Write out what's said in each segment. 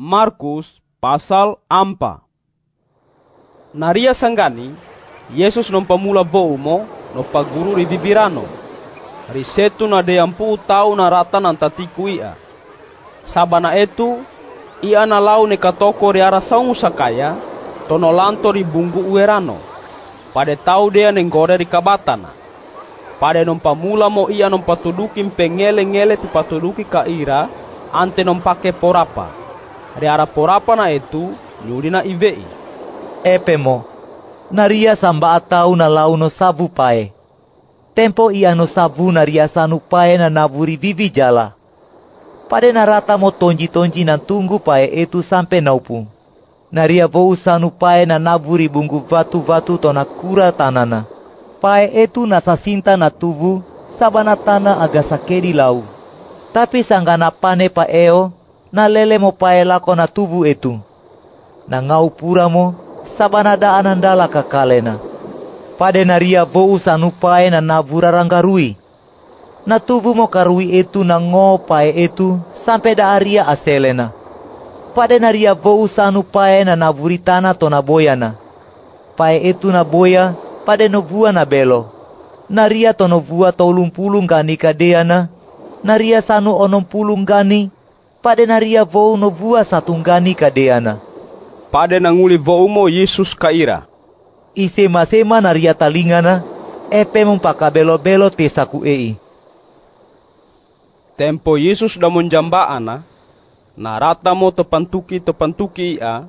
Markus pasal ampa. Naria sanggani, Yesus non pamula mo no paguru di bibirano. Risetu na deyampu tau na rata nan tatiku ia. Sabana itu, ia na lau ne katoko riara saungu sakaya, tono lanto ri bunggu uerano. Pada tau dia nenggore ri kabatana. Pada non pamula mo ia non patuduki pengele-ngele tu patuduki ka ira, ante non pake porapa Riara porapa na itu nyuri na ivei. Epemo, naria samba atau na lau no sabu pae. Tempo ia no sabu naria sanu pae na naburi vivi jala. Pade narata mo tonji-tonji na tunggu pae itu sampai naupu. Naria vou sanu pae na naburi bunggu vatu-vatu to na kura tanana. Pae itu na sasinta na tuvu sabana tana aga sakedi lau. Tapi sanggana pane paeo na lele mo paelako na tubu itu. Na ngau pura mo, sabana da anandala kakalena. Pade naria vou sanupae na nabura ranggarui. Na tubu mo karui itu na pae itu sampai da aria aselena. Pade naria vou sanupae na naburi tanah to na boyana. Pae itu na boya, pade no vua na belo. Naria to no vua tolung pulung gani kadeana, naria sanu onom pulung gani, pada naria vou no vua satunggani kadeana. Pada nanguli vou mo Yesus kaira. Isema-sema naria talingana, epe belo-belo tesaku ei. Tempo Yesus da monjamba ana, narata mo tepantuki tepantuki ia,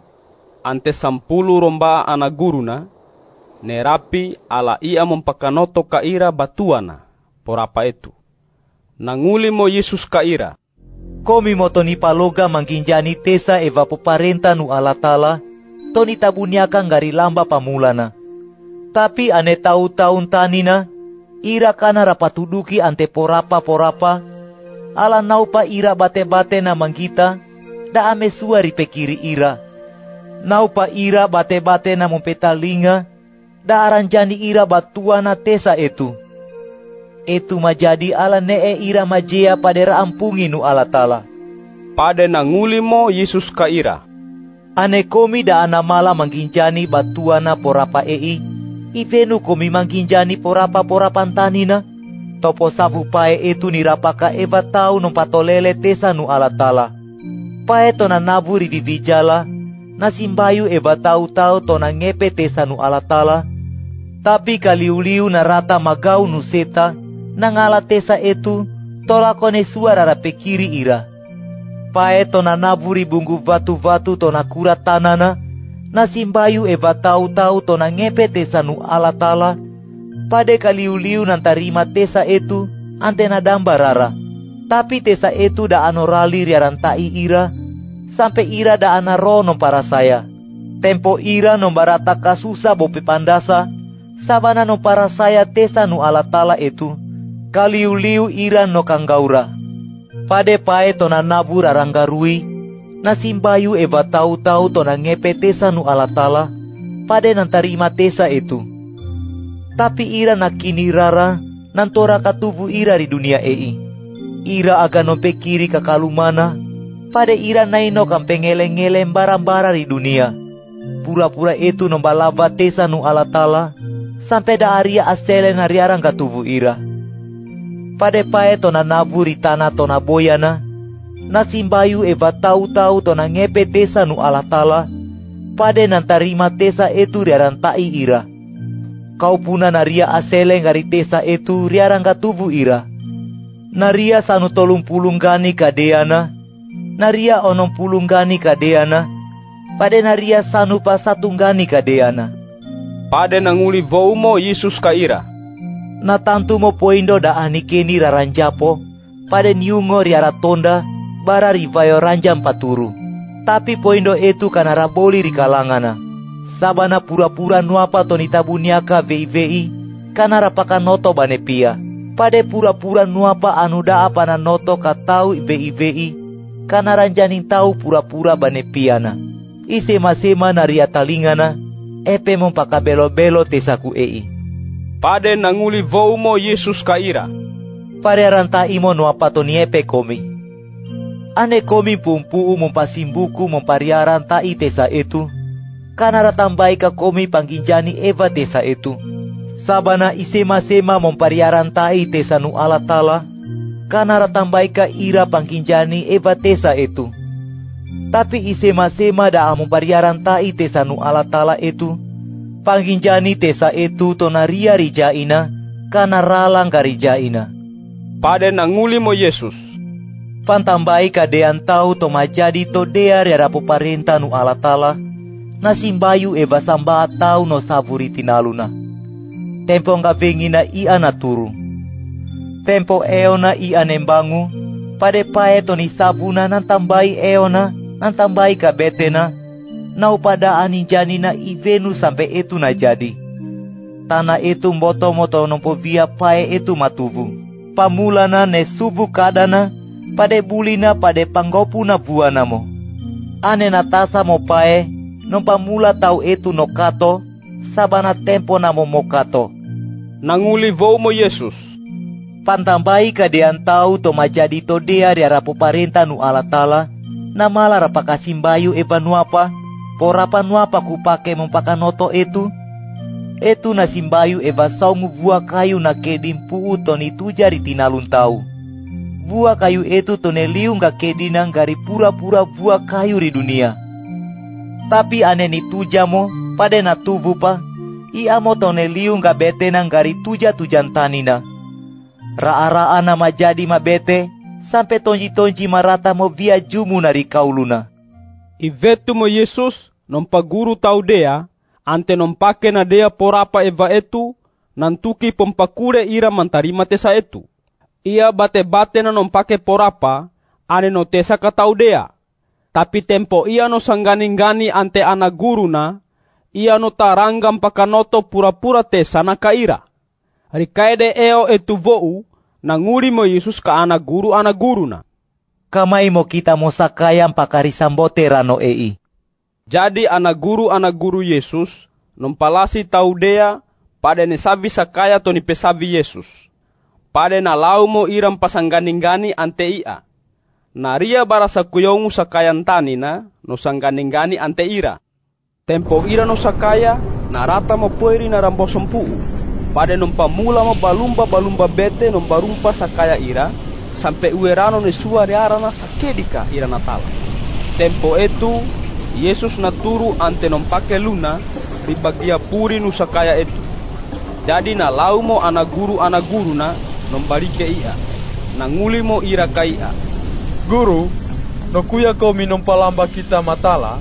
ante sampulu romba ana guruna, nerapi ala ia mempakanoto kaira batuana, porapa itu. Nanguli mo Yesus kaira, Komi mo toni paloga mangkinjani tesa eva poparenta nu alatala, toni tabuniaka ngari lamba pamulana. Tapi ane tau taun tanina, ira kana rapatuduki ante porapa-porapa, ala naupa ira bate-bate na mangkita, da ame suari pekiri ira. Naupa ira bate-bate na mumpetalinga, da aranjani ira batuana tesa itu itu majadi ala nee ira majea pada ampungi nu ala tala. Pada nanguli mo Yesus kaira. Ane komi da ana mala mangginjani batuana porapa ei, ivenu komi mangginjani porapa porapa tanina, topo sabu pae itu nirapaka eva tau patolele tesa nu ala tala. Pae tona naburi vivijala, nasimbayu eva tau tau tona ngepe tesa nu ala tala, tapi kaliuliu na rata magau nu seta, nangala tesa kone suara rape kiri ira. Pae tona naburi bunggu vatu-vatu tona kura tanana, na simbayu eva tau-tau tona ngepe tesa nu ala tala, pade kaliu-liu nantarima tesa itu antena dambarara. Tapi tesa itu da anorali riarantai ira, sampai ira da anarono para saya. Tempo ira nombarata kasusa bope pandasa, sabana no para saya tesa nu ala tala itu kaliu-liu ira no kanggaura. Pade pae tona nabur aranggarui, na simbayu eva tau-tau tona ngepe tesa nu alatala, pade nantarima tesa itu. Tapi ira nakini rara, nantora katubu ira di dunia ei. Ira aga nompe kiri kakalumana, pade ira naino kampengele-ngele bara-bara di dunia. Pura-pura itu nombalava tesa nu alatala, sampai da aria asele nariarang katubu ira pade pae tona naburi tana tona boyana, na simbayu eva tau-tau tona ngepe tesa nu alatala, pade nantarima tesa etu riaran tai ira. Kau puna naria asele ngari tesa etu riaran ira. Naria sanu tolung pulung gani kadeana, naria onom pulung gani kadeana, pade naria sanu pa gani kadeana. Pade nanguli voumo Yesus kaira na tantu mo poindo da anikeni raranjapo, pada niungo riara tonda, bara rivayo ranjam paturu. Tapi poindo itu kana di kalangana. Sabana pura-pura nuapa toni tabuniaka vei-vei, kana rapaka noto banepia. Pada pura-pura nuapa anu da apa na noto katau vei-vei, kana ranjanin tau pura-pura banepiana. Isema-sema naria talingana, epe belo-belo tesaku ei. Pade nanguli voumo Yesus kaira. Pare ranta imo no apato niepe komi. Ane komi pumpuu mempasimbuku mempariaran tai tesa itu. Karena tambai ka komi pangginjani eva tesa itu. Sabana isema-sema mempariaran tai tesa nu ala tala. Karena tambai ka ira pangginjani eva tesa itu. Tapi isema-sema daa mempariaran tai tesa nu ala tala itu. Pangginjani tesa itu tonaria rijaina. Karena ralang karijaina. Pada nanguli mo Yesus. Pantambai kadean tau to majadi to dea rapo parenta nu ala tala. Na simbayu eva samba tau no saburi tinaluna. Tempo nga vengina ia na turu. Tempo eona ia nembangu. Pade pae to ni sabuna nan tambai eona. Nan tambai ka betena. Nau pada ani janina ivenu sampai itu na jadi. Tanah itu moto-moto nompo via pae itu matuvu. Pamulana ne subu kadana pade bulina pade panggopuna buana mo. Ane natasa mo pae, no pamula tau etu no kato, sabana tempo na mo mokato. Nanguli vou mo Yesus. Pantambai kadean tau to majadi to dea di arapo parenta nu ala tala, na mala rapa kasimbayu eba nuapa, porapa nuapa kupake mempakanoto etu, etu na simbayu eva saungu vua kayu na kedim puu toni tujari tinalun tau buah kayu itu toneliu nggak kedinang gari pura-pura buah kayu di dunia. Tapi ane ni tujamo pada na tubuh pa, ia mo toneliu nggak bete nang gari tuja tujan tanina. Raa-raa nama jadi ma bete, sampai tonji-tonji marata mo via jumu nari kauluna. Ivetu mo Yesus, nompa guru tau dea, ante nompake na dea porapa eva etu, nantuki pompakure ira mantarima tesa etu ia bate-bate na nompake porapa, ane no tesa katau dea. Tapi tempo ia no sanggani-gani ante ana guru na, ia no taranggam pakanoto pura-pura tesa na kaira. Rikaede eo etu vou, nanguri mo Yesus ka ana guru ana guru na. Kamai mo kita mo sakayam pakarisambote rano ei. Jadi ana guru ana guru Yesus, nompalasi tau dea, pada ne savi sakaya to ni pesavi Yesus pade na lau mo iram pasanggani-gani ante ia. Naria barasa kuyongu sakayan tanina no sanggani-gani ante ira. Tempo ira no sakaya narata mo pueri na rambo sempuu. Pade pamula mo balumba balumba bete no barumpa sakaya ira sampai uerano ne suare arana sakedika ira natala. Tempo itu Yesus naturu ante nompake luna di bagia puri nu sakaya itu. Jadi na laumo ana guru ana guru na nombarike ia nanguli mo ira ka ia. Guru nokuya kau minum palamba kita matala?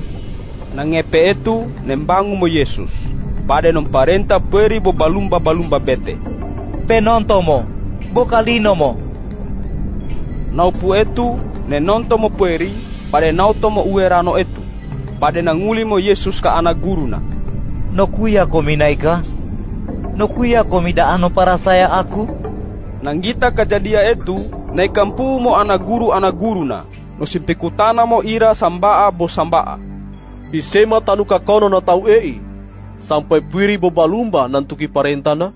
Nangepe etu nembangu mo Yesus. Pade nomparenta peri bo balumba balumba bete. Penonto mo bokalino mo naupu etu ne nonto mo peri pade nauto mo uerano etu pade nanguli mo Yesus ka anak guru na. Nokuya kominaika nokuya komida ano para saya aku? Nanggita kajadia etu na ikampu mo ana guru ana guru na. No simpikutana mo ira sambaa bo sambaa. Bisema tanuka kono na tau ei sampai piri bo balumba nantuki parentana